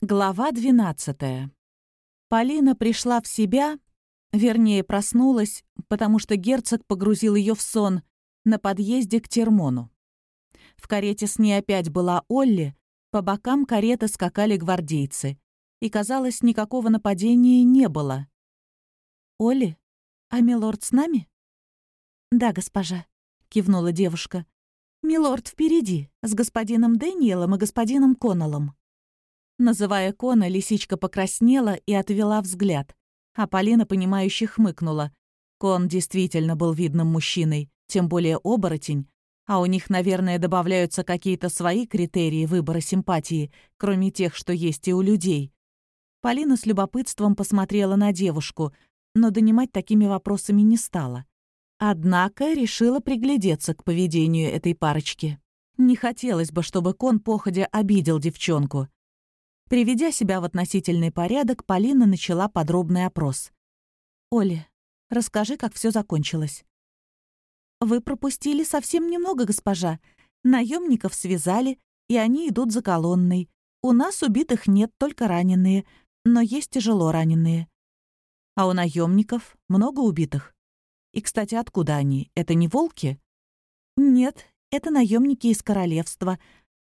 Глава 12. Полина пришла в себя, вернее, проснулась, потому что герцог погрузил ее в сон на подъезде к Термону. В карете с ней опять была Олли, по бокам кареты скакали гвардейцы, и, казалось, никакого нападения не было. «Олли, а милорд с нами?» «Да, госпожа», — кивнула девушка. «Милорд впереди, с господином Дэниелом и господином Коннеллом». Называя Кона, лисичка покраснела и отвела взгляд. А Полина, понимающе хмыкнула. Кон действительно был видным мужчиной, тем более оборотень. А у них, наверное, добавляются какие-то свои критерии выбора симпатии, кроме тех, что есть и у людей. Полина с любопытством посмотрела на девушку, но донимать такими вопросами не стала. Однако решила приглядеться к поведению этой парочки. Не хотелось бы, чтобы Кон походя обидел девчонку. Приведя себя в относительный порядок, Полина начала подробный опрос. «Оля, расскажи, как все закончилось». «Вы пропустили совсем немного, госпожа. Наемников связали, и они идут за колонной. У нас убитых нет, только раненые, но есть тяжело раненые. А у наемников много убитых. И, кстати, откуда они? Это не волки? Нет, это наемники из королевства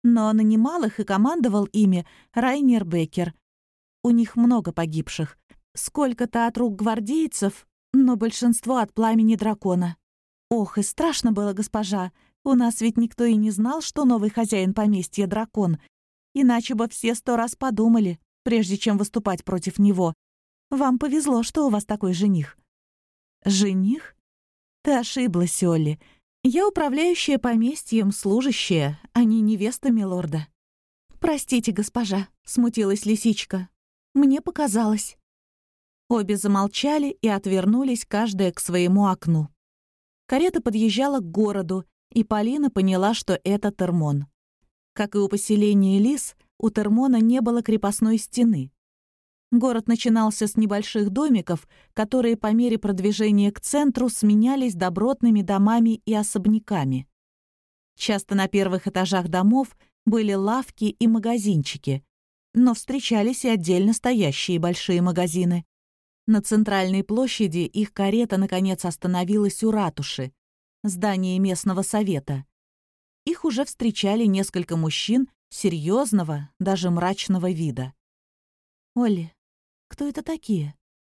но нанимал их и командовал ими Райнер Беккер. У них много погибших. Сколько-то от рук гвардейцев, но большинство от пламени дракона. Ох, и страшно было, госпожа. У нас ведь никто и не знал, что новый хозяин поместья — дракон. Иначе бы все сто раз подумали, прежде чем выступать против него. Вам повезло, что у вас такой жених. Жених? Ты ошиблась, Олли. Я управляющая поместьем, служащая, а не невеста милорда». «Простите, госпожа», — смутилась лисичка. «Мне показалось». Обе замолчали и отвернулись, каждая к своему окну. Карета подъезжала к городу, и Полина поняла, что это Термон. Как и у поселения Лис, у Термона не было крепостной стены. Город начинался с небольших домиков, которые по мере продвижения к центру сменялись добротными домами и особняками. Часто на первых этажах домов были лавки и магазинчики, но встречались и отдельно стоящие большие магазины. На центральной площади их карета, наконец, остановилась у ратуши, здания местного совета. Их уже встречали несколько мужчин серьезного, даже мрачного вида. «Олли, кто это такие?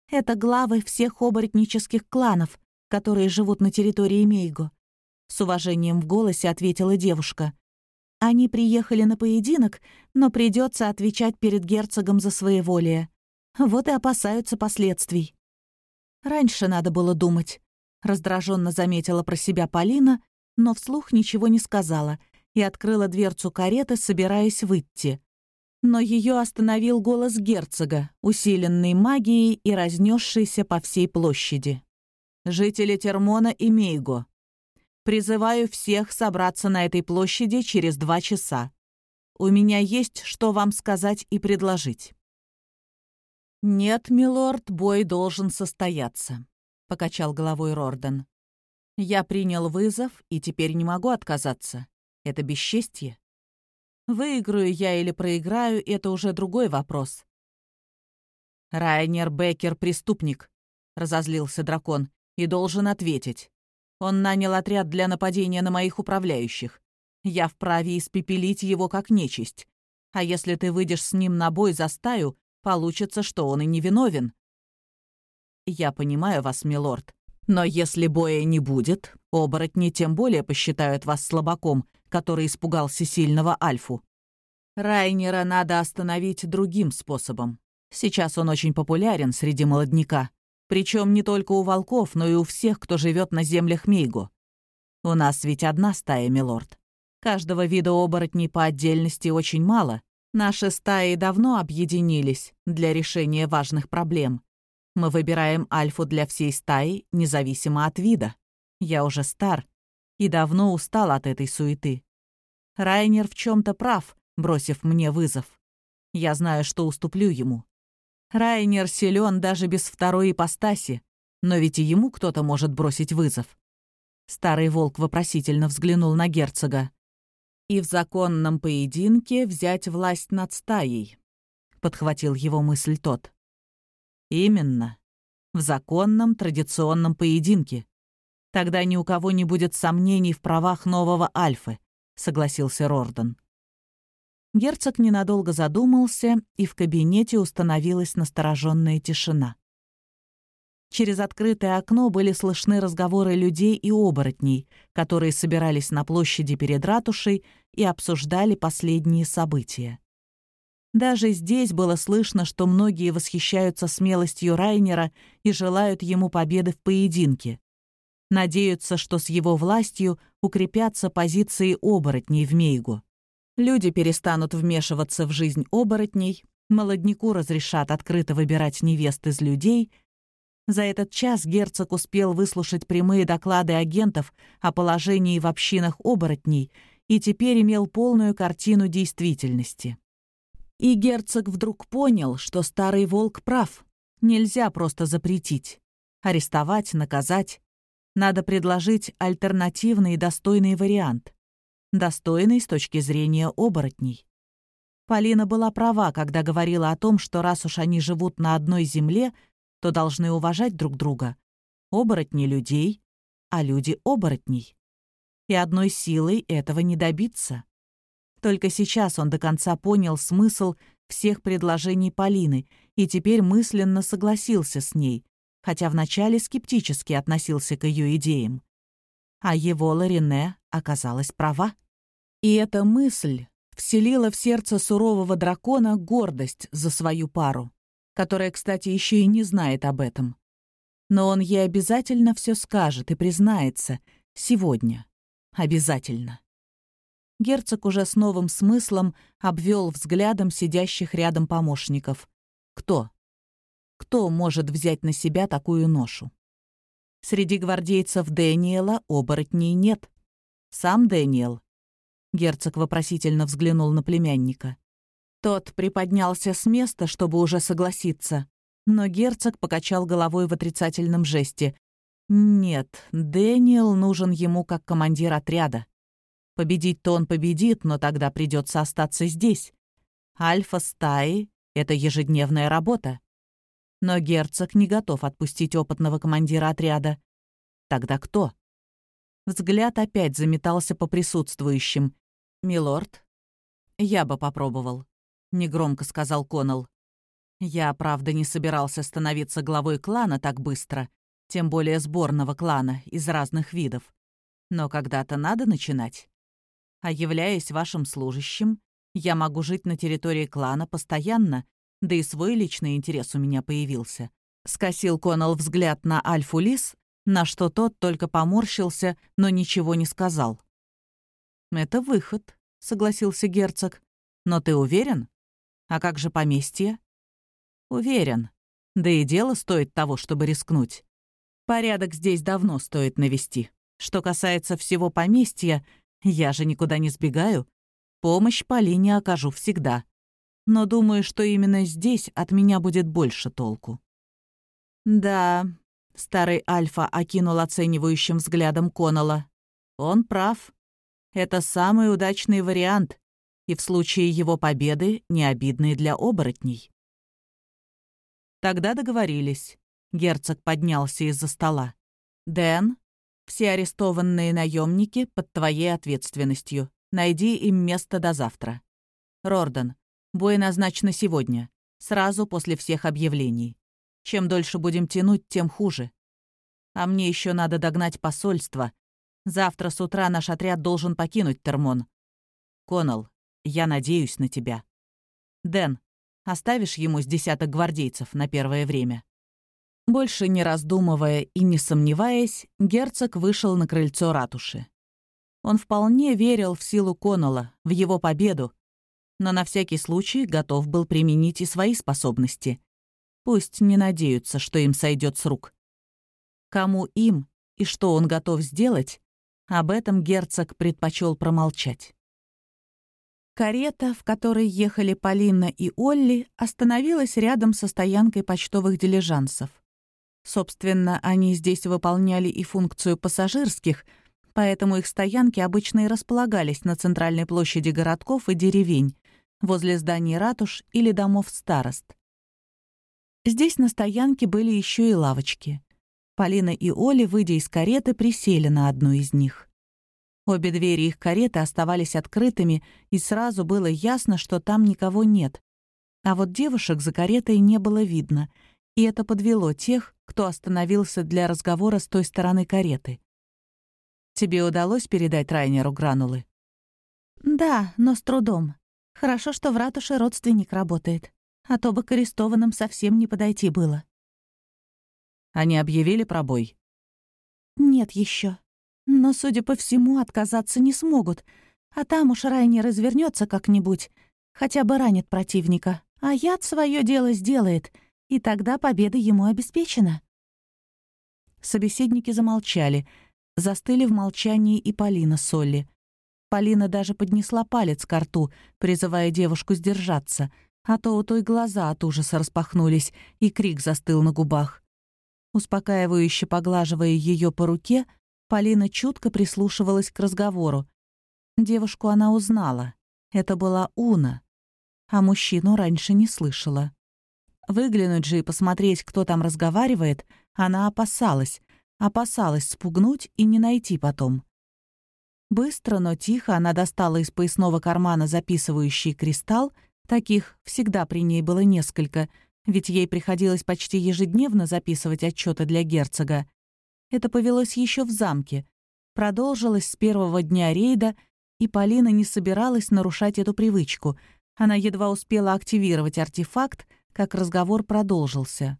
Это главы всех оборотнических кланов, которые живут на территории Мейго. С уважением в голосе ответила девушка. Они приехали на поединок, но придется отвечать перед герцогом за своеволие. Вот и опасаются последствий. Раньше надо было думать. Раздраженно заметила про себя Полина, но вслух ничего не сказала и открыла дверцу кареты, собираясь выйти но ее остановил голос герцога, усиленный магией и разнесшийся по всей площади. «Жители Термона и Мейго, призываю всех собраться на этой площади через два часа. У меня есть что вам сказать и предложить». «Нет, милорд, бой должен состояться», — покачал головой Рорден. «Я принял вызов и теперь не могу отказаться. Это бесчестье. Выиграю я или проиграю — это уже другой вопрос. «Райнер Беккер — преступник», — разозлился дракон, — «и должен ответить. Он нанял отряд для нападения на моих управляющих. Я вправе испепелить его как нечисть. А если ты выйдешь с ним на бой за стаю, получится, что он и невиновен». «Я понимаю вас, милорд, но если боя не будет, оборотни тем более посчитают вас слабаком, который испугался сильного Альфу. Райнера надо остановить другим способом. Сейчас он очень популярен среди молодняка. Причем не только у волков, но и у всех, кто живет на землях Мейго. У нас ведь одна стая, милорд. Каждого вида оборотней по отдельности очень мало. Наши стаи давно объединились для решения важных проблем. Мы выбираем альфу для всей стаи, независимо от вида. Я уже стар и давно устал от этой суеты. Райнер в чем то прав, бросив мне вызов. Я знаю, что уступлю ему. Райнер силен даже без второй ипостаси, но ведь и ему кто-то может бросить вызов. Старый волк вопросительно взглянул на герцога. И в законном поединке взять власть над стаей. — подхватил его мысль тот. «Именно. В законном традиционном поединке. Тогда ни у кого не будет сомнений в правах нового Альфы», — согласился Рордон. Герцог ненадолго задумался, и в кабинете установилась настороженная тишина. Через открытое окно были слышны разговоры людей и оборотней, которые собирались на площади перед ратушей и обсуждали последние события. Даже здесь было слышно, что многие восхищаются смелостью Райнера и желают ему победы в поединке. Надеются, что с его властью укрепятся позиции оборотней в Мейгу. Люди перестанут вмешиваться в жизнь оборотней, молодняку разрешат открыто выбирать невест из людей. За этот час герцог успел выслушать прямые доклады агентов о положении в общинах оборотней и теперь имел полную картину действительности. И герцог вдруг понял, что старый волк прав. Нельзя просто запретить. Арестовать, наказать. Надо предложить альтернативный и достойный вариант достойный с точки зрения оборотней. Полина была права, когда говорила о том, что раз уж они живут на одной земле, то должны уважать друг друга. Оборотни людей, а люди оборотней. И одной силой этого не добиться. Только сейчас он до конца понял смысл всех предложений Полины и теперь мысленно согласился с ней, хотя вначале скептически относился к ее идеям. А его Ларине оказалась права. И эта мысль вселила в сердце сурового дракона гордость за свою пару, которая, кстати, еще и не знает об этом. Но он ей обязательно все скажет и признается. Сегодня. Обязательно. Герцог уже с новым смыслом обвел взглядом сидящих рядом помощников. Кто? Кто может взять на себя такую ношу? Среди гвардейцев Дэниела оборотней нет. Сам Дэниел. Герцог вопросительно взглянул на племянника. Тот приподнялся с места, чтобы уже согласиться. Но герцог покачал головой в отрицательном жесте. «Нет, Дэниел нужен ему как командир отряда. Победить-то он победит, но тогда придется остаться здесь. Альфа стаи — это ежедневная работа. Но герцог не готов отпустить опытного командира отряда. Тогда кто? Взгляд опять заметался по присутствующим. «Милорд?» «Я бы попробовал», — негромко сказал Коннелл. «Я, правда, не собирался становиться главой клана так быстро, тем более сборного клана из разных видов. Но когда-то надо начинать. А являясь вашим служащим, я могу жить на территории клана постоянно, да и свой личный интерес у меня появился. Скосил Коннелл взгляд на Альфу Лис, на что тот только поморщился, но ничего не сказал. «Это выход», — согласился герцог. «Но ты уверен? А как же поместье?» «Уверен. Да и дело стоит того, чтобы рискнуть. Порядок здесь давно стоит навести. Что касается всего поместья, я же никуда не сбегаю. Помощь Полине окажу всегда но думаю, что именно здесь от меня будет больше толку. Да, старый Альфа окинул оценивающим взглядом Коннелла. Он прав. Это самый удачный вариант, и в случае его победы не обидный для оборотней. Тогда договорились. Герцог поднялся из-за стола. «Дэн, все арестованные наемники под твоей ответственностью. Найди им место до завтра. Рорден, Бой назначен сегодня, сразу после всех объявлений. Чем дольше будем тянуть, тем хуже. А мне еще надо догнать посольство. Завтра с утра наш отряд должен покинуть Термон. Коннелл, я надеюсь на тебя. Дэн, оставишь ему с десяток гвардейцев на первое время?» Больше не раздумывая и не сомневаясь, герцог вышел на крыльцо ратуши. Он вполне верил в силу Коннелла, в его победу, но на всякий случай готов был применить и свои способности. Пусть не надеются, что им сойдет с рук. Кому им и что он готов сделать, об этом герцог предпочел промолчать. Карета, в которой ехали Полина и Олли, остановилась рядом со стоянкой почтовых дилижансов. Собственно, они здесь выполняли и функцию пассажирских, поэтому их стоянки обычно и располагались на центральной площади городков и деревень, возле зданий ратуш или домов старост. Здесь на стоянке были еще и лавочки. Полина и Оля, выйдя из кареты, присели на одну из них. Обе двери их кареты оставались открытыми, и сразу было ясно, что там никого нет. А вот девушек за каретой не было видно, и это подвело тех, кто остановился для разговора с той стороны кареты. «Тебе удалось передать Райнеру гранулы?» «Да, но с трудом. Хорошо, что в ратуше родственник работает, а то бы к арестованным совсем не подойти было». «Они объявили пробой?» «Нет еще. Но, судя по всему, отказаться не смогут, а там уж Райнер развернется как-нибудь, хотя бы ранит противника, а яд свое дело сделает, и тогда победа ему обеспечена». Собеседники замолчали, застыли в молчании и Полина с Олли. Полина даже поднесла палец к рту, призывая девушку сдержаться, а то у той глаза от ужаса распахнулись, и крик застыл на губах. Успокаивающе поглаживая ее по руке, Полина чутко прислушивалась к разговору. Девушку она узнала. Это была Уна. А мужчину раньше не слышала. Выглянуть же и посмотреть, кто там разговаривает, она опасалась. Опасалась спугнуть и не найти потом. Быстро, но тихо она достала из поясного кармана записывающий кристалл, таких всегда при ней было несколько, ведь ей приходилось почти ежедневно записывать отчеты для герцога. Это повелось еще в замке. Продолжилось с первого дня рейда, и Полина не собиралась нарушать эту привычку. Она едва успела активировать артефакт, как разговор продолжился.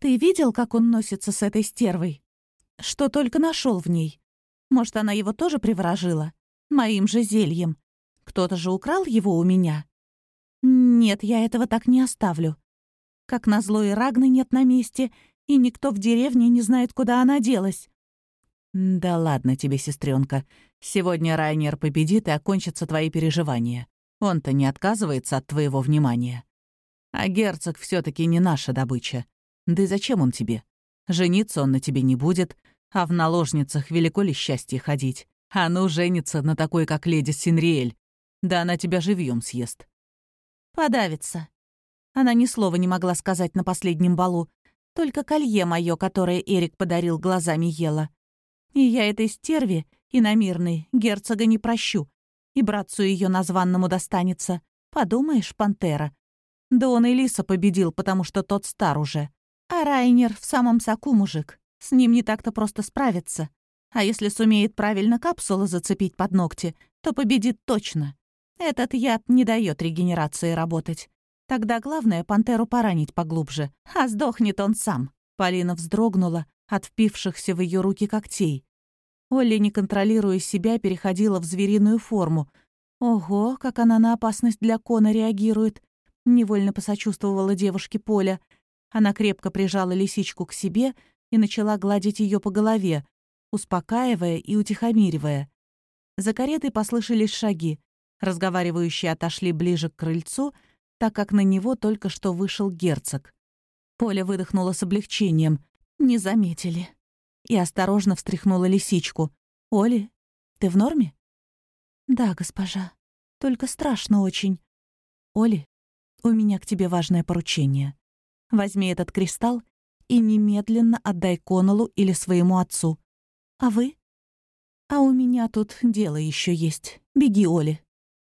«Ты видел, как он носится с этой стервой? Что только нашел в ней? Может, она его тоже приворожила? Моим же зельем. Кто-то же украл его у меня? Нет, я этого так не оставлю. Как назло и Рагны нет на месте, и никто в деревне не знает, куда она делась. «Да ладно тебе, сестренка. Сегодня Райнер победит и окончатся твои переживания. Он-то не отказывается от твоего внимания. А герцог все таки не наша добыча. Да и зачем он тебе? Жениться он на тебе не будет, а в наложницах велико ли счастье ходить? А ну, женится на такой, как леди Синриэль. Да она тебя живьем съест. Подавится. Она ни слова не могла сказать на последнем балу. Только колье мое, которое Эрик подарил, глазами ела. И я этой стерве, иномирной, герцога не прощу. И братцу ее названному достанется. Подумаешь, пантера. Да он и Лиса победил, потому что тот стар уже. А Райнер в самом соку мужик. С ним не так-то просто справиться. А если сумеет правильно капсулы зацепить под ногти, то победит точно. Этот яд не дает регенерации работать. Тогда главное пантеру поранить поглубже, а сдохнет он сам. Полина вздрогнула от впившихся в ее руки когтей. Олли, не контролируя себя, переходила в звериную форму. Ого, как она на опасность для Кона реагирует. Невольно посочувствовала девушке Поля. Она крепко прижала лисичку к себе, и начала гладить ее по голове, успокаивая и утихомиривая. За каретой послышались шаги. Разговаривающие отошли ближе к крыльцу, так как на него только что вышел герцог. Поля выдохнула с облегчением. Не заметили. И осторожно встряхнула лисичку. «Оли, ты в норме?» «Да, госпожа. Только страшно очень. Оли, у меня к тебе важное поручение. Возьми этот кристалл и немедленно отдай Конолу или своему отцу. А вы? А у меня тут дело еще есть. Беги, Оли.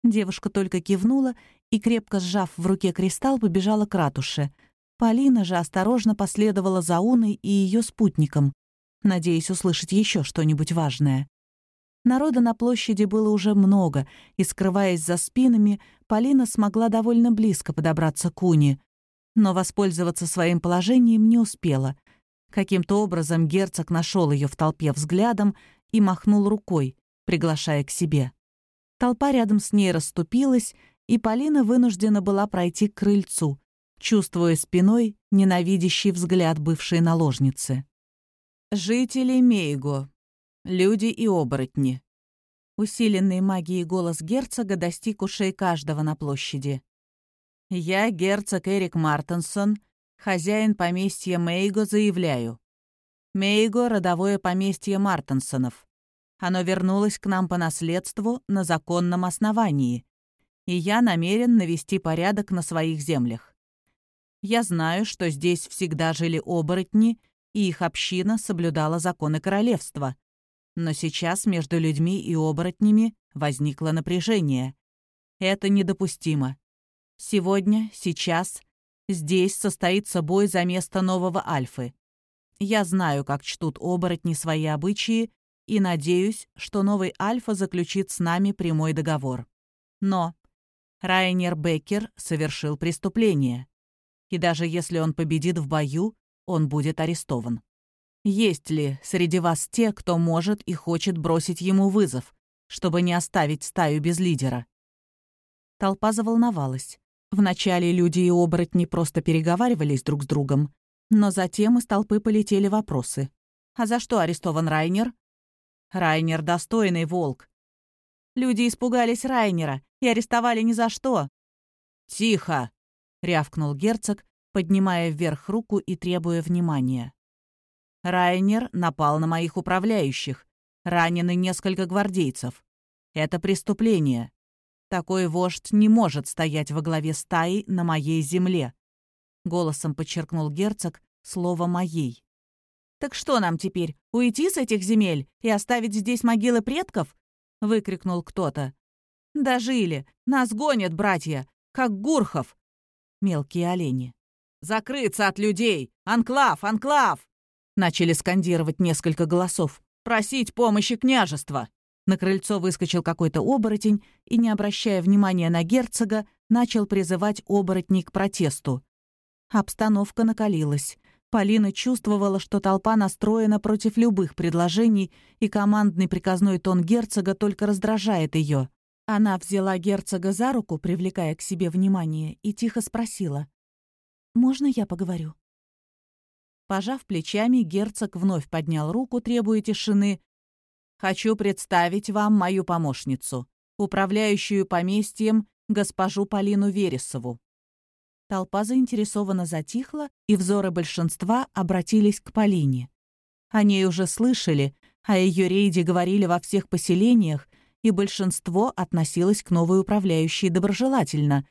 Девушка только кивнула и, крепко сжав в руке кристалл, побежала к ратуше. Полина же осторожно последовала за Уной и ее спутником, надеясь услышать еще что-нибудь важное. Народа на площади было уже много, и, скрываясь за спинами, Полина смогла довольно близко подобраться к Уне но воспользоваться своим положением не успела. Каким-то образом герцог нашел ее в толпе взглядом и махнул рукой, приглашая к себе. Толпа рядом с ней расступилась, и Полина вынуждена была пройти к крыльцу, чувствуя спиной ненавидящий взгляд бывшей наложницы. «Жители Мейго. Люди и оборотни». Усиленный магией голос герцога достиг ушей каждого на площади. Я, герцог Эрик Мартенсон, хозяин поместья Мейго, заявляю. Мейго — родовое поместье Мартенсонов. Оно вернулось к нам по наследству на законном основании. и я намерен навести порядок на своих землях. Я знаю, что здесь всегда жили оборотни, и их община соблюдала законы королевства. Но сейчас между людьми и оборотнями возникло напряжение. Это недопустимо. Сегодня, сейчас, здесь состоится бой за место нового Альфы. Я знаю, как чтут оборотни свои обычаи, и надеюсь, что новый Альфа заключит с нами прямой договор. Но Райнер Беккер совершил преступление. И даже если он победит в бою, он будет арестован. Есть ли среди вас те, кто может и хочет бросить ему вызов, чтобы не оставить стаю без лидера? Толпа заволновалась. Вначале люди и оборотни просто переговаривались друг с другом, но затем из толпы полетели вопросы. «А за что арестован Райнер?» «Райнер — достойный волк. Люди испугались Райнера и арестовали ни за что. «Тихо!» — рявкнул герцог, поднимая вверх руку и требуя внимания. Райнер напал на моих управляющих. Ранены несколько гвардейцев. Это преступление. Такой вождь не может стоять во главе стаи на моей земле. Голосом подчеркнул герцог слово «моей». «Так что нам теперь, уйти с этих земель и оставить здесь могилы предков?» — выкрикнул кто-то. «Дожили! Нас гонят, братья! Как Гурхов!» Мелкие олени. «Закрыться от людей! Анклав! Анклав!» Начали скандировать несколько голосов. «Просить помощи княжества!» На крыльцо выскочил какой-то оборотень и, не обращая внимания на герцога, начал призывать оборотней к протесту. Обстановка накалилась. Полина чувствовала, что толпа настроена против любых предложений, и командный приказной тон герцога только раздражает ее. Она взяла герцога за руку, привлекая к себе внимание, и тихо спросила. «Можно я поговорю?» Пожав плечами, герцог вновь поднял руку, требуя тишины. «Хочу представить вам мою помощницу, управляющую поместьем госпожу Полину Вересову. Толпа заинтересованно затихла, и взоры большинства обратились к Полине. Они уже слышали, о ее рейде говорили во всех поселениях, и большинство относилось к новой управляющей доброжелательно.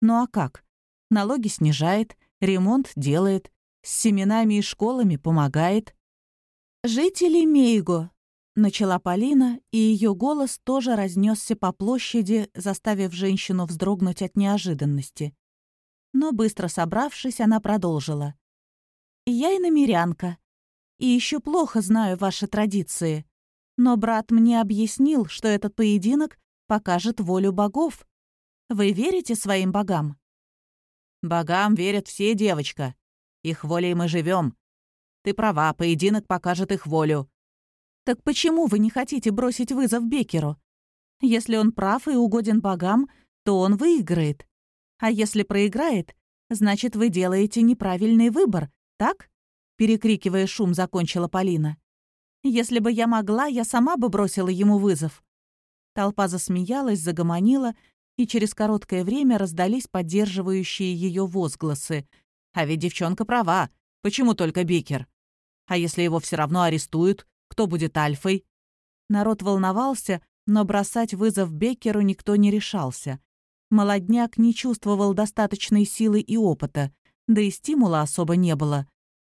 Ну а как? Налоги снижает, ремонт делает, с семенами и школами помогает. «Жители Мейго», — начала Полина, и ее голос тоже разнесся по площади, заставив женщину вздрогнуть от неожиданности. Но, быстро собравшись, она продолжила. «Я и намерянка. И еще плохо знаю ваши традиции. Но брат мне объяснил, что этот поединок покажет волю богов. Вы верите своим богам?» «Богам верят все, девочка. Их волей мы живем. Ты права, поединок покажет их волю». «Так почему вы не хотите бросить вызов Бекеру? Если он прав и угоден богам, то он выиграет. А если проиграет, значит, вы делаете неправильный выбор, так?» Перекрикивая шум, закончила Полина. «Если бы я могла, я сама бы бросила ему вызов». Толпа засмеялась, загомонила, и через короткое время раздались поддерживающие ее возгласы. «А ведь девчонка права. Почему только Бикер? А если его все равно арестуют, кто будет Альфой?» Народ волновался, но бросать вызов Беккеру никто не решался. Молодняк не чувствовал достаточной силы и опыта, да и стимула особо не было.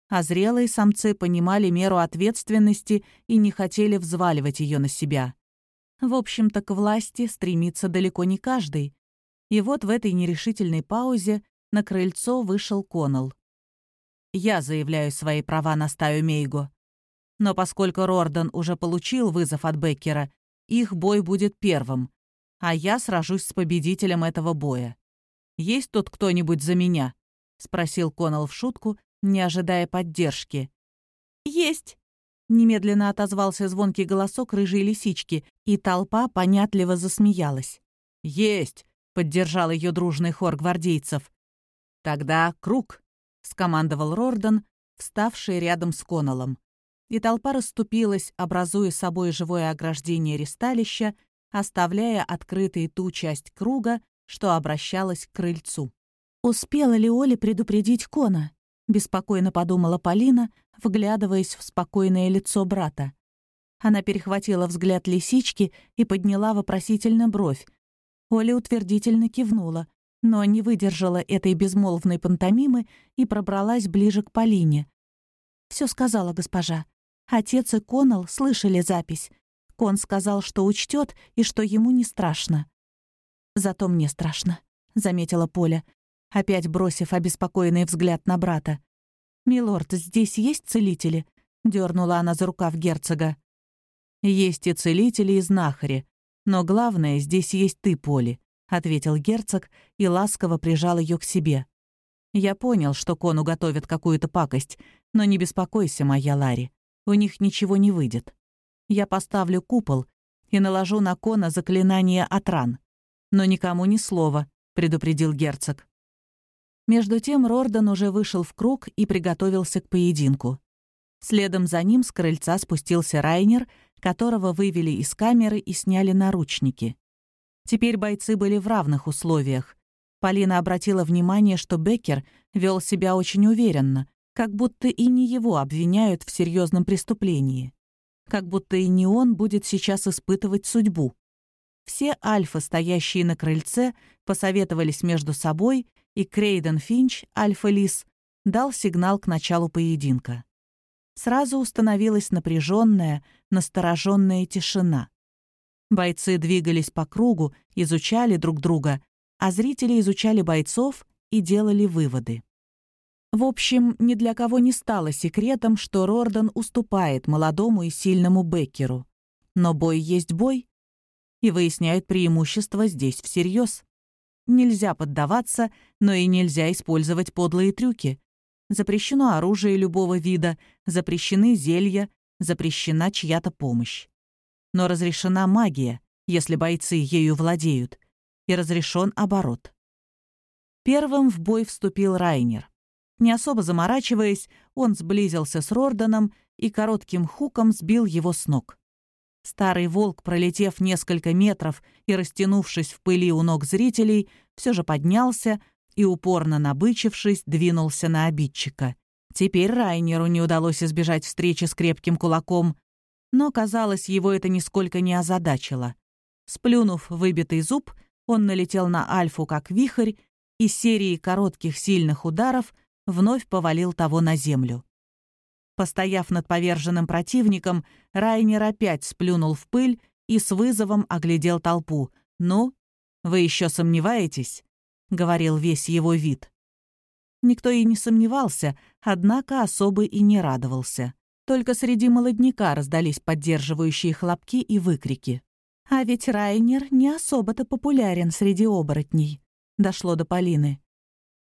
А зрелые самцы понимали меру ответственности и не хотели взваливать ее на себя. В общем-то, к власти стремится далеко не каждый. И вот в этой нерешительной паузе на крыльцо вышел Коннелл. «Я заявляю свои права на стаю Мейго. Но поскольку Рордан уже получил вызов от Беккера, их бой будет первым, а я сражусь с победителем этого боя. Есть тут кто-нибудь за меня?» — спросил Коннелл в шутку, не ожидая поддержки. «Есть!» — немедленно отозвался звонкий голосок рыжей лисички, и толпа понятливо засмеялась. «Есть!» — поддержал ее дружный хор гвардейцев. «Тогда круг!» — скомандовал Рордан, вставший рядом с Коннеллом. И толпа расступилась, образуя собой живое ограждение ристалища, оставляя открытой ту часть круга, что обращалась к крыльцу. «Успела ли Оля предупредить Кона?» — беспокойно подумала Полина, вглядываясь в спокойное лицо брата. Она перехватила взгляд лисички и подняла вопросительно бровь. Оля утвердительно кивнула, но не выдержала этой безмолвной пантомимы и пробралась ближе к Полине. Все сказала госпожа. Отец и Конал слышали запись. Кон сказал, что учтет и что ему не страшно. «Зато мне страшно», — заметила Поля, опять бросив обеспокоенный взгляд на брата. «Милорд, здесь есть целители?» — дернула она за рукав герцога. «Есть и целители, и знахари. Но главное, здесь есть ты, Поли», — ответил герцог и ласково прижал ее к себе. «Я понял, что Кону готовит какую-то пакость, но не беспокойся, моя Ларри, у них ничего не выйдет. Я поставлю купол и наложу на Кона заклинание от ран. Но никому ни слова», — предупредил герцог. Между тем Рордан уже вышел в круг и приготовился к поединку. Следом за ним с крыльца спустился Райнер, которого вывели из камеры и сняли наручники. Теперь бойцы были в равных условиях. Полина обратила внимание, что Беккер вел себя очень уверенно, как будто и не его обвиняют в серьезном преступлении. Как будто и не он будет сейчас испытывать судьбу. Все альфа, стоящие на крыльце, посоветовались между собой, и Крейден Финч, альфа-лис, дал сигнал к началу поединка сразу установилась напряженная, настороженная тишина. Бойцы двигались по кругу, изучали друг друга, а зрители изучали бойцов и делали выводы. В общем, ни для кого не стало секретом, что Рордан уступает молодому и сильному Беккеру. Но бой есть бой, и выясняют преимущество здесь всерьез. Нельзя поддаваться, но и нельзя использовать подлые трюки. Запрещено оружие любого вида, запрещены зелья, запрещена чья-то помощь. Но разрешена магия, если бойцы ею владеют, и разрешен оборот. Первым в бой вступил Райнер. Не особо заморачиваясь, он сблизился с Рорданом и коротким хуком сбил его с ног. Старый волк, пролетев несколько метров и растянувшись в пыли у ног зрителей, все же поднялся, и, упорно набычившись, двинулся на обидчика. Теперь Райнеру не удалось избежать встречи с крепким кулаком, но, казалось, его это нисколько не озадачило. Сплюнув выбитый зуб, он налетел на Альфу как вихрь и серией коротких сильных ударов вновь повалил того на землю. Постояв над поверженным противником, Райнер опять сплюнул в пыль и с вызовом оглядел толпу. «Ну, вы еще сомневаетесь?» — говорил весь его вид. Никто и не сомневался, однако особо и не радовался. Только среди молодняка раздались поддерживающие хлопки и выкрики. А ведь Райнер не особо-то популярен среди оборотней. Дошло до Полины.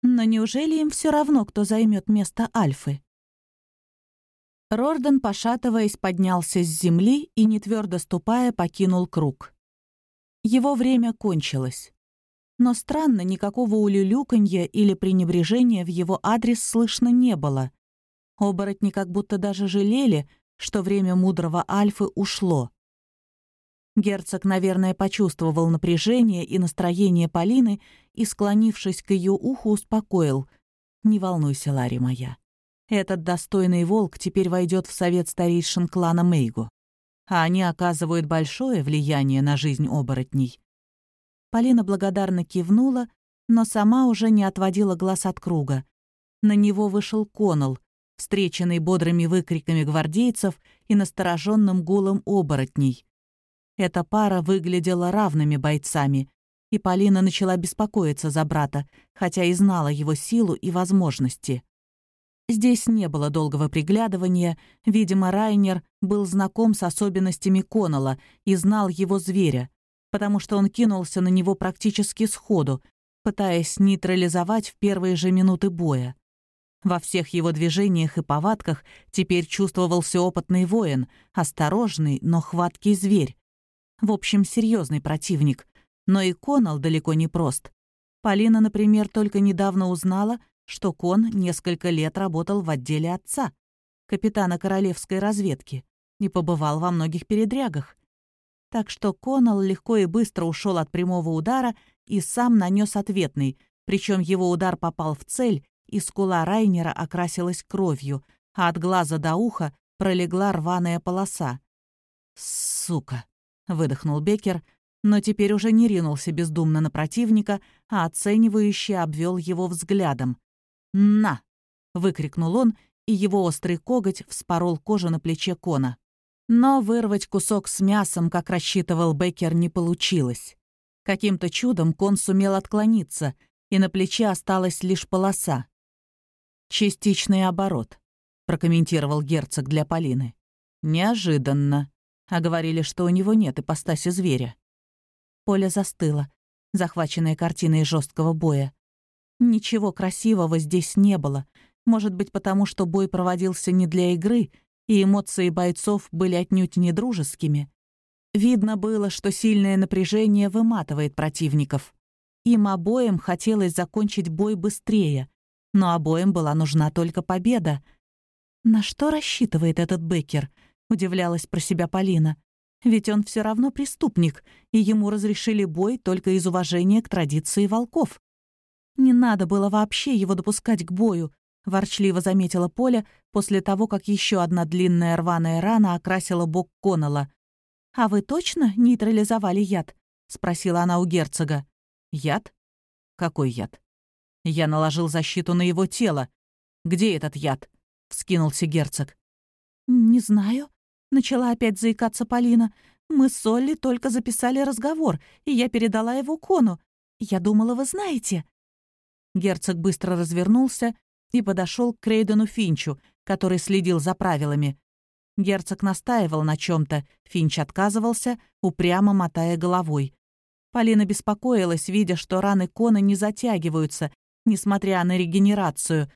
Но неужели им все равно, кто займет место Альфы? Рорден, пошатываясь, поднялся с земли и, не твердо ступая, покинул круг. Его время кончилось но странно, никакого улюлюканья или пренебрежения в его адрес слышно не было. Оборотни как будто даже жалели, что время мудрого Альфы ушло. Герцог, наверное, почувствовал напряжение и настроение Полины и, склонившись к ее уху, успокоил. «Не волнуйся, Ларри моя. Этот достойный волк теперь войдет в совет старейшин клана Мейгу. А они оказывают большое влияние на жизнь оборотней. Полина благодарно кивнула, но сама уже не отводила глаз от круга. На него вышел Конал, встреченный бодрыми выкриками гвардейцев и настороженным гулом оборотней. Эта пара выглядела равными бойцами, и Полина начала беспокоиться за брата, хотя и знала его силу и возможности. Здесь не было долгого приглядывания, видимо, Райнер был знаком с особенностями Конала и знал его зверя, потому что он кинулся на него практически сходу, пытаясь нейтрализовать в первые же минуты боя. Во всех его движениях и повадках теперь чувствовался опытный воин, осторожный, но хваткий зверь. В общем, серьезный противник. Но и Конал далеко не прост. Полина, например, только недавно узнала, что Кон несколько лет работал в отделе отца, капитана королевской разведки, и побывал во многих передрягах так что Коннелл легко и быстро ушел от прямого удара и сам нанес ответный, причем его удар попал в цель, и скула Райнера окрасилась кровью, а от глаза до уха пролегла рваная полоса. «Сука!» — выдохнул Бекер, но теперь уже не ринулся бездумно на противника, а оценивающе обвел его взглядом. «На!» — выкрикнул он, и его острый коготь вспорол кожу на плече Кона. Но вырвать кусок с мясом, как рассчитывал Беккер, не получилось. Каким-то чудом Кон сумел отклониться, и на плече осталась лишь полоса. «Частичный оборот», — прокомментировал герцог для Полины. «Неожиданно. А говорили, что у него нет ипостаси зверя». Поле застыло, захваченное картиной жесткого боя. Ничего красивого здесь не было. Может быть, потому что бой проводился не для игры, и эмоции бойцов были отнюдь не дружескими. Видно было, что сильное напряжение выматывает противников. Им обоим хотелось закончить бой быстрее, но обоим была нужна только победа. «На что рассчитывает этот Беккер?» — удивлялась про себя Полина. Ведь он все равно преступник, и ему разрешили бой только из уважения к традиции волков. Не надо было вообще его допускать к бою, ворчливо заметила Поля после того, как еще одна длинная рваная рана окрасила бок Коннелла. «А вы точно нейтрализовали яд?» — спросила она у герцога. «Яд? Какой яд?» «Я наложил защиту на его тело. Где этот яд?» — вскинулся герцог. «Не знаю», Начала опять заикаться Полина. «Мы с Солли только записали разговор, и я передала его Кону. Я думала, вы знаете». Герцог быстро развернулся и подошел к Крейдену Финчу, который следил за правилами. Герцог настаивал на чем то Финч отказывался, упрямо мотая головой. Полина беспокоилась, видя, что раны Кона не затягиваются, несмотря на регенерацию,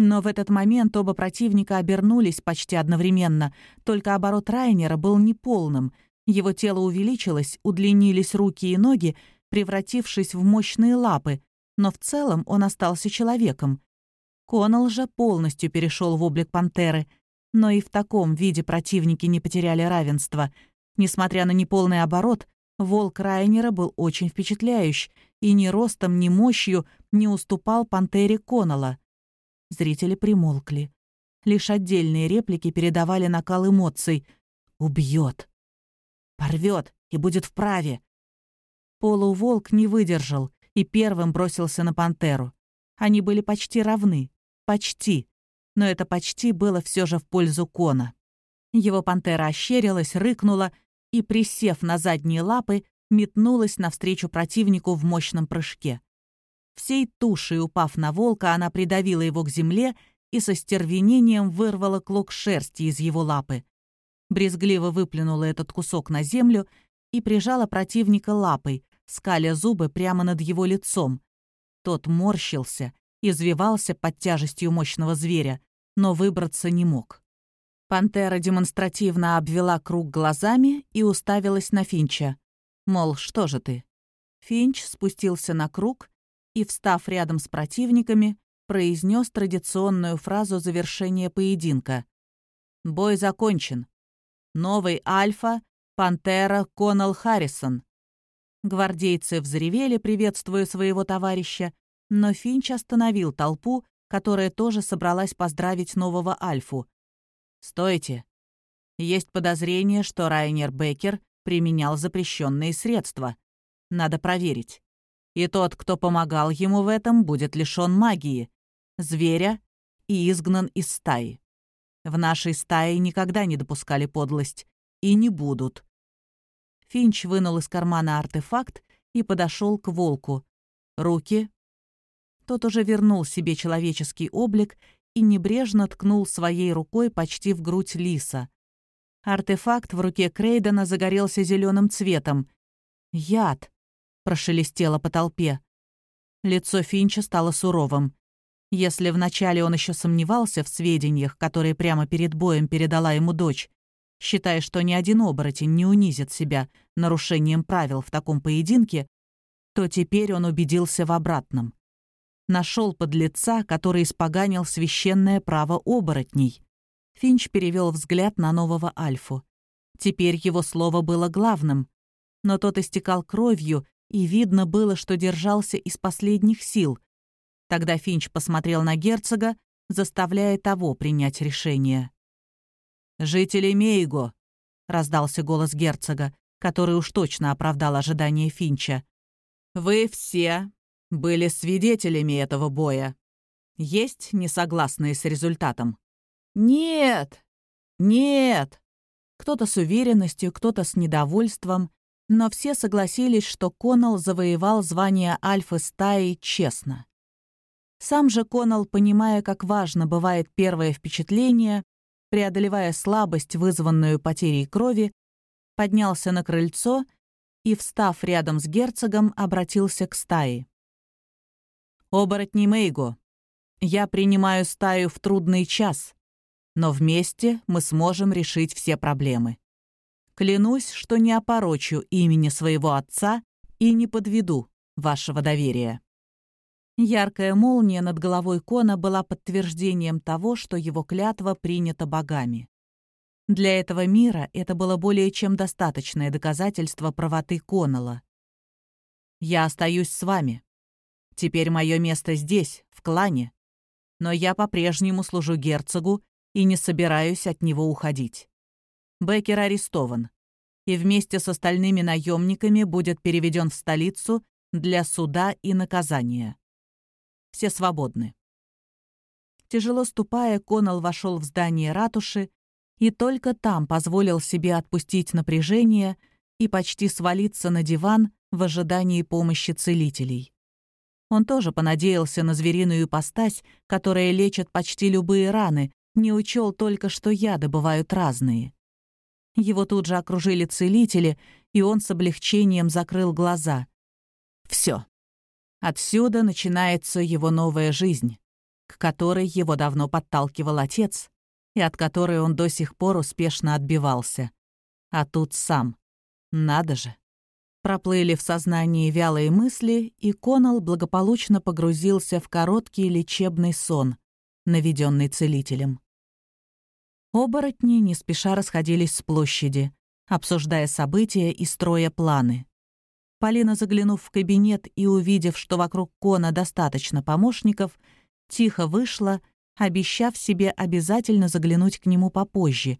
но в этот момент оба противника обернулись почти одновременно, только оборот Райнера был неполным. Его тело увеличилось, удлинились руки и ноги, превратившись в мощные лапы, но в целом он остался человеком. Коннелл же полностью перешел в облик пантеры, но и в таком виде противники не потеряли равенства. Несмотря на неполный оборот, волк Райнера был очень впечатляющий и ни ростом, ни мощью не уступал пантере Коннелла. Зрители примолкли. Лишь отдельные реплики передавали накал эмоций. «Убьет! Порвет и будет вправе!» Полуволк не выдержал и первым бросился на пантеру. Они были почти равны. Почти. Но это почти было все же в пользу Кона. Его пантера ощерилась, рыкнула и, присев на задние лапы, метнулась навстречу противнику в мощном прыжке. Всей тушей упав на волка, она придавила его к земле и со стервенением вырвала клок шерсти из его лапы. Брезгливо выплюнула этот кусок на землю и прижала противника лапой, скаля зубы прямо над его лицом. Тот морщился, извивался под тяжестью мощного зверя, но выбраться не мог. Пантера демонстративно обвела круг глазами и уставилась на Финча. Мол, что же ты? Финч спустился на круг и, встав рядом с противниками, произнес традиционную фразу завершения поединка. «Бой закончен. Новый Альфа, Пантера, Коннелл Харрисон». Гвардейцы взревели, приветствуя своего товарища, но Финч остановил толпу, которая тоже собралась поздравить нового Альфу. «Стойте. Есть подозрение, что Райнер Беккер применял запрещенные средства. Надо проверить и тот, кто помогал ему в этом, будет лишён магии, зверя и изгнан из стаи. В нашей стае никогда не допускали подлость и не будут. Финч вынул из кармана артефакт и подошел к волку. Руки. Тот уже вернул себе человеческий облик и небрежно ткнул своей рукой почти в грудь лиса. Артефакт в руке Крейдена загорелся зеленым цветом. Яд прошелестело по толпе. Лицо Финча стало суровым. Если вначале он еще сомневался в сведениях, которые прямо перед боем передала ему дочь, считая, что ни один оборотень не унизит себя нарушением правил в таком поединке, то теперь он убедился в обратном. Нашел подлеца, который испоганил священное право оборотней. Финч перевел взгляд на нового Альфу. Теперь его слово было главным, но тот истекал кровью и видно было, что держался из последних сил. Тогда Финч посмотрел на герцога, заставляя того принять решение. «Жители Мейго», — раздался голос герцога, который уж точно оправдал ожидания Финча. «Вы все были свидетелями этого боя. Есть несогласные с результатом?» «Нет! Нет!» Кто-то с уверенностью, кто-то с недовольством, но все согласились, что Коннелл завоевал звание альфы стаи честно. Сам же Коннелл, понимая, как важно бывает первое впечатление, преодолевая слабость, вызванную потерей крови, поднялся на крыльцо и, встав рядом с герцогом, обратился к стае. «Оборотни Мейго, я принимаю стаю в трудный час, но вместе мы сможем решить все проблемы. Клянусь, что не опорочу имени своего отца и не подведу вашего доверия». Яркая молния над головой Кона была подтверждением того, что его клятва принята богами. Для этого мира это было более чем достаточное доказательство правоты Коннелла. «Я остаюсь с вами. Теперь мое место здесь, в клане. Но я по-прежнему служу герцогу и не собираюсь от него уходить. Беккер арестован и вместе с остальными наемниками будет переведен в столицу для суда и наказания. Все свободны. Тяжело ступая, Конал вошел в здание ратуши и только там позволил себе отпустить напряжение и почти свалиться на диван в ожидании помощи целителей. Он тоже понадеялся на звериную ипостась, которая лечит почти любые раны, не учел только, что яды бывают разные. Его тут же окружили целители, и он с облегчением закрыл глаза. Все. Отсюда начинается его новая жизнь, к которой его давно подталкивал отец, и от которой он до сих пор успешно отбивался. А тут сам. Надо же. Проплыли в сознании вялые мысли, и Конал благополучно погрузился в короткий лечебный сон, наведенный целителем. Оборотни не спеша расходились с площади, обсуждая события и строя планы. Полина, заглянув в кабинет и увидев, что вокруг Кона достаточно помощников, тихо вышла, обещав себе обязательно заглянуть к нему попозже.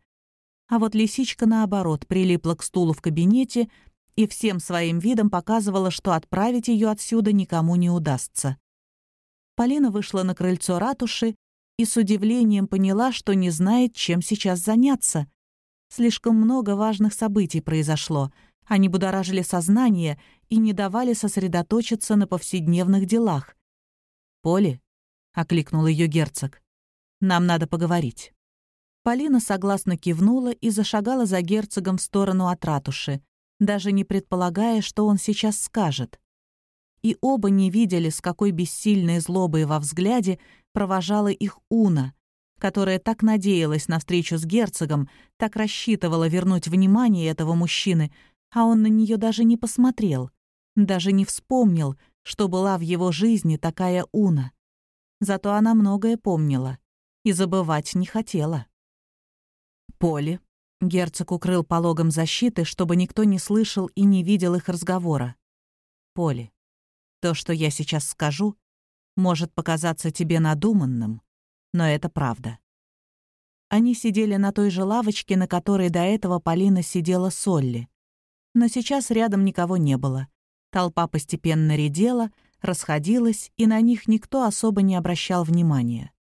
А вот лисичка, наоборот, прилипла к стулу в кабинете и всем своим видом показывала, что отправить ее отсюда никому не удастся. Полина вышла на крыльцо ратуши и с удивлением поняла, что не знает, чем сейчас заняться. Слишком много важных событий произошло — они будоражили сознание и не давали сосредоточиться на повседневных делах. «Поли», — окликнул ее герцог, — «нам надо поговорить». Полина согласно кивнула и зашагала за герцогом в сторону от ратуши, даже не предполагая, что он сейчас скажет. И оба не видели, с какой бессильной злобой во взгляде провожала их Уна, которая так надеялась на встречу с герцогом, так рассчитывала вернуть внимание этого мужчины, а он на нее даже не посмотрел, даже не вспомнил, что была в его жизни такая Уна. Зато она многое помнила и забывать не хотела. Поле. Герцог укрыл пологом защиты, чтобы никто не слышал и не видел их разговора. Поле. То, что я сейчас скажу, может показаться тебе надуманным, но это правда. Они сидели на той же лавочке, на которой до этого Полина сидела с Олли но сейчас рядом никого не было. Толпа постепенно редела, расходилась, и на них никто особо не обращал внимания.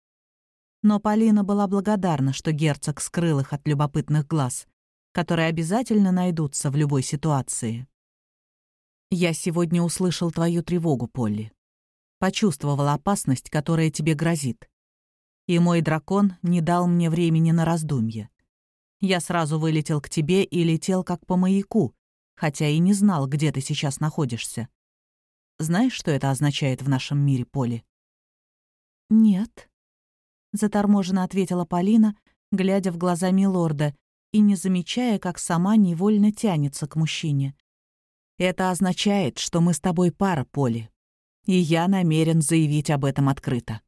Но Полина была благодарна, что герцог скрыл их от любопытных глаз, которые обязательно найдутся в любой ситуации. «Я сегодня услышал твою тревогу, Полли. Почувствовал опасность, которая тебе грозит. И мой дракон не дал мне времени на раздумье. Я сразу вылетел к тебе и летел как по маяку, хотя и не знал, где ты сейчас находишься. Знаешь, что это означает в нашем мире, Поли?» «Нет», — заторможенно ответила Полина, глядя в глаза милорда и не замечая, как сама невольно тянется к мужчине. «Это означает, что мы с тобой пара, Поли, и я намерен заявить об этом открыто».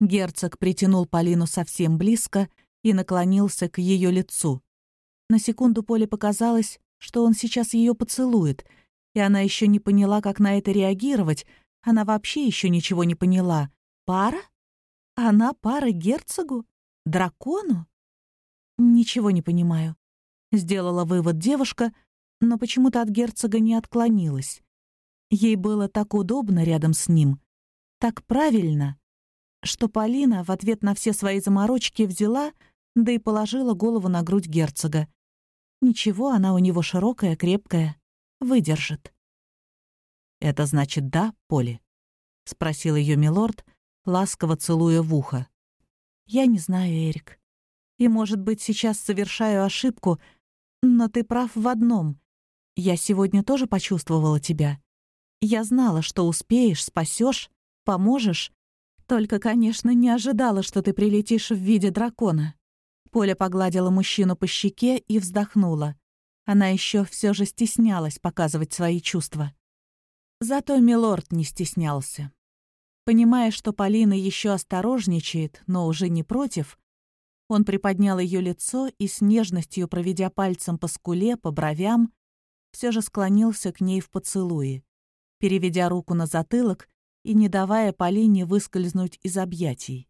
Герцог притянул Полину совсем близко и наклонился к ее лицу. На секунду Поле показалось, что он сейчас ее поцелует, и она еще не поняла, как на это реагировать. Она вообще еще ничего не поняла. Пара? Она пара герцогу? Дракону? Ничего не понимаю. Сделала вывод девушка, но почему-то от герцога не отклонилась. Ей было так удобно рядом с ним, так правильно, что Полина в ответ на все свои заморочки взяла, да и положила голову на грудь герцога. Ничего, она у него широкая, крепкая, выдержит. «Это значит да, Поли?» — спросил ее милорд, ласково целуя в ухо. «Я не знаю, Эрик. И, может быть, сейчас совершаю ошибку, но ты прав в одном. Я сегодня тоже почувствовала тебя. Я знала, что успеешь, спасешь, поможешь. Только, конечно, не ожидала, что ты прилетишь в виде дракона». Поля погладила мужчину по щеке и вздохнула. Она еще все же стеснялась показывать свои чувства. Зато Милорд не стеснялся. Понимая, что Полина еще осторожничает, но уже не против, он приподнял ее лицо и с нежностью, проведя пальцем по скуле, по бровям, все же склонился к ней в поцелуе, переведя руку на затылок и не давая Полине выскользнуть из объятий.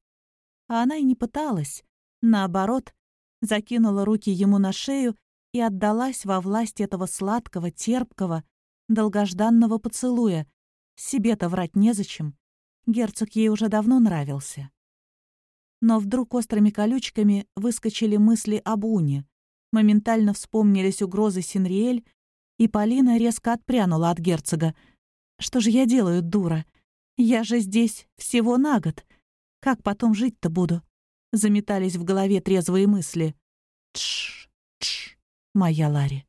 А она и не пыталась, наоборот, закинула руки ему на шею и отдалась во власть этого сладкого, терпкого, долгожданного поцелуя. Себе-то врать незачем. Герцог ей уже давно нравился. Но вдруг острыми колючками выскочили мысли об Уне. Моментально вспомнились угрозы Синриэль, и Полина резко отпрянула от герцога. «Что же я делаю, дура? Я же здесь всего на год. Как потом жить-то буду?» Заметались в голове трезвые мысли. «Тш, тш, моя Ларри».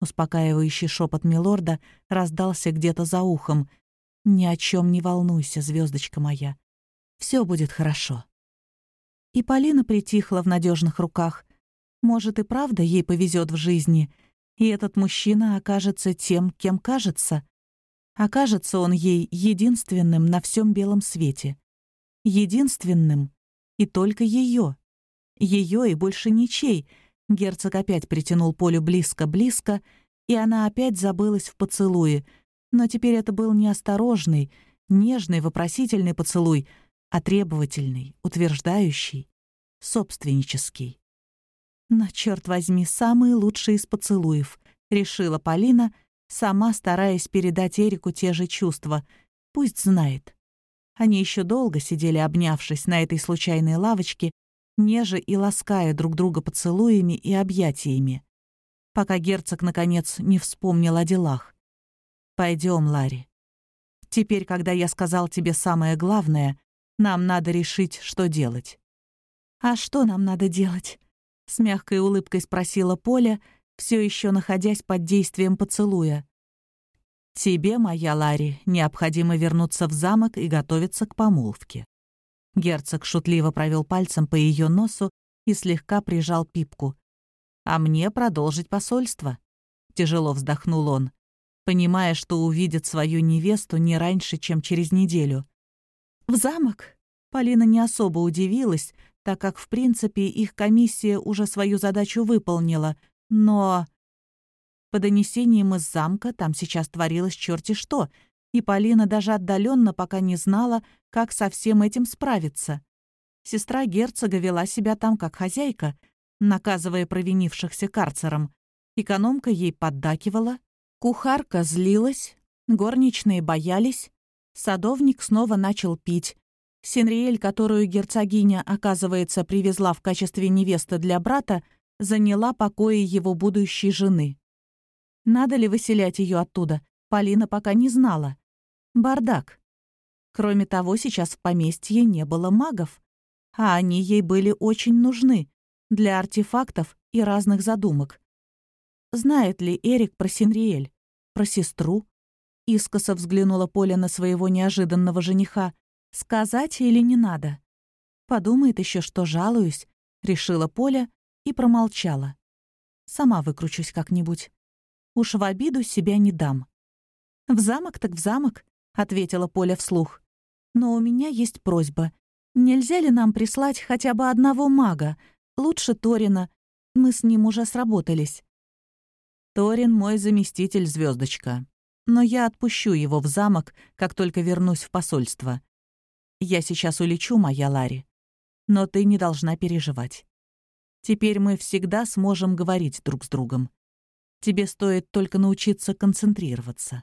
Успокаивающий шепот милорда раздался где-то за ухом — ни о чем не волнуйся, звездочка моя. Все будет хорошо. И Полина притихла в надежных руках. Может, и правда ей повезет в жизни, и этот мужчина окажется тем, кем кажется. Окажется он ей единственным на всем белом свете. Единственным и только ее. Ее и больше ничей. Герцог опять притянул Полю близко-близко, и она опять забылась в поцелуе — но теперь это был не осторожный, нежный, вопросительный поцелуй, а требовательный, утверждающий, собственнический. «На черт возьми, самый лучший из поцелуев», — решила Полина, сама стараясь передать Эрику те же чувства. Пусть знает. Они еще долго сидели, обнявшись на этой случайной лавочке, неже и лаская друг друга поцелуями и объятиями, пока герцог, наконец, не вспомнил о делах. Пойдем, Ларри. Теперь, когда я сказал тебе самое главное, нам надо решить, что делать». «А что нам надо делать?» — с мягкой улыбкой спросила Поля, все еще находясь под действием поцелуя. «Тебе, моя Ларри, необходимо вернуться в замок и готовиться к помолвке». Герцог шутливо провел пальцем по ее носу и слегка прижал пипку. «А мне продолжить посольство?» Тяжело вздохнул он понимая, что увидит свою невесту не раньше, чем через неделю. В замок Полина не особо удивилась, так как, в принципе, их комиссия уже свою задачу выполнила, но... По донесениям из замка там сейчас творилось черти что, и Полина даже отдаленно пока не знала, как со всем этим справиться. Сестра герцога вела себя там как хозяйка, наказывая провинившихся карцером. Экономка ей поддакивала, Кухарка злилась, горничные боялись, садовник снова начал пить. Синриэль, которую герцогиня, оказывается, привезла в качестве невесты для брата, заняла покои его будущей жены. Надо ли выселять ее оттуда, Полина пока не знала. Бардак. Кроме того, сейчас в поместье не было магов, а они ей были очень нужны для артефактов и разных задумок. Знает ли Эрик про Синриэль? Про сестру? Искоса взглянула Поля на своего неожиданного жениха. Сказать или не надо? Подумает еще, что жалуюсь, решила Поля и промолчала. Сама выкручусь как-нибудь. Уж в обиду себя не дам. «В замок так в замок», — ответила Поля вслух. «Но у меня есть просьба. Нельзя ли нам прислать хотя бы одного мага? Лучше Торина. Мы с ним уже сработались. Торин мой заместитель, звездочка. Но я отпущу его в замок, как только вернусь в посольство. Я сейчас улечу, моя Ларри. Но ты не должна переживать. Теперь мы всегда сможем говорить друг с другом. Тебе стоит только научиться концентрироваться.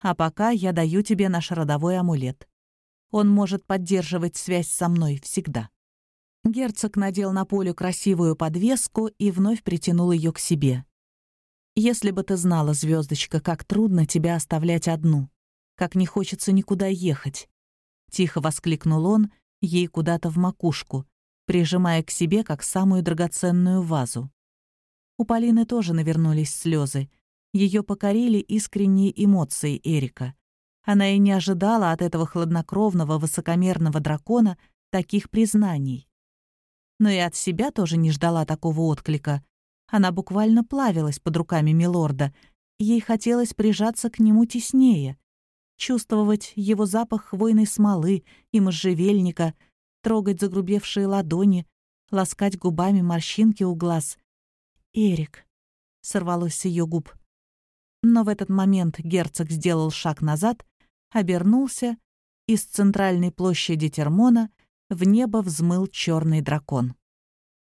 А пока я даю тебе наш родовой амулет. Он может поддерживать связь со мной всегда». Герцог надел на Полю красивую подвеску и вновь притянул ее к себе. «Если бы ты знала, звездочка, как трудно тебя оставлять одну, как не хочется никуда ехать», — тихо воскликнул он ей куда-то в макушку, прижимая к себе как самую драгоценную вазу. У Полины тоже навернулись слезы. Ее покорили искренние эмоции Эрика. Она и не ожидала от этого хладнокровного, высокомерного дракона таких признаний. Но и от себя тоже не ждала такого отклика. Она буквально плавилась под руками милорда. Ей хотелось прижаться к нему теснее, чувствовать его запах хвойной смолы и можжевельника, трогать загрубевшие ладони, ласкать губами морщинки у глаз. «Эрик», — сорвалось с ее губ. Но в этот момент герцог сделал шаг назад обернулся, и с центральной площади Термона в небо взмыл черный дракон.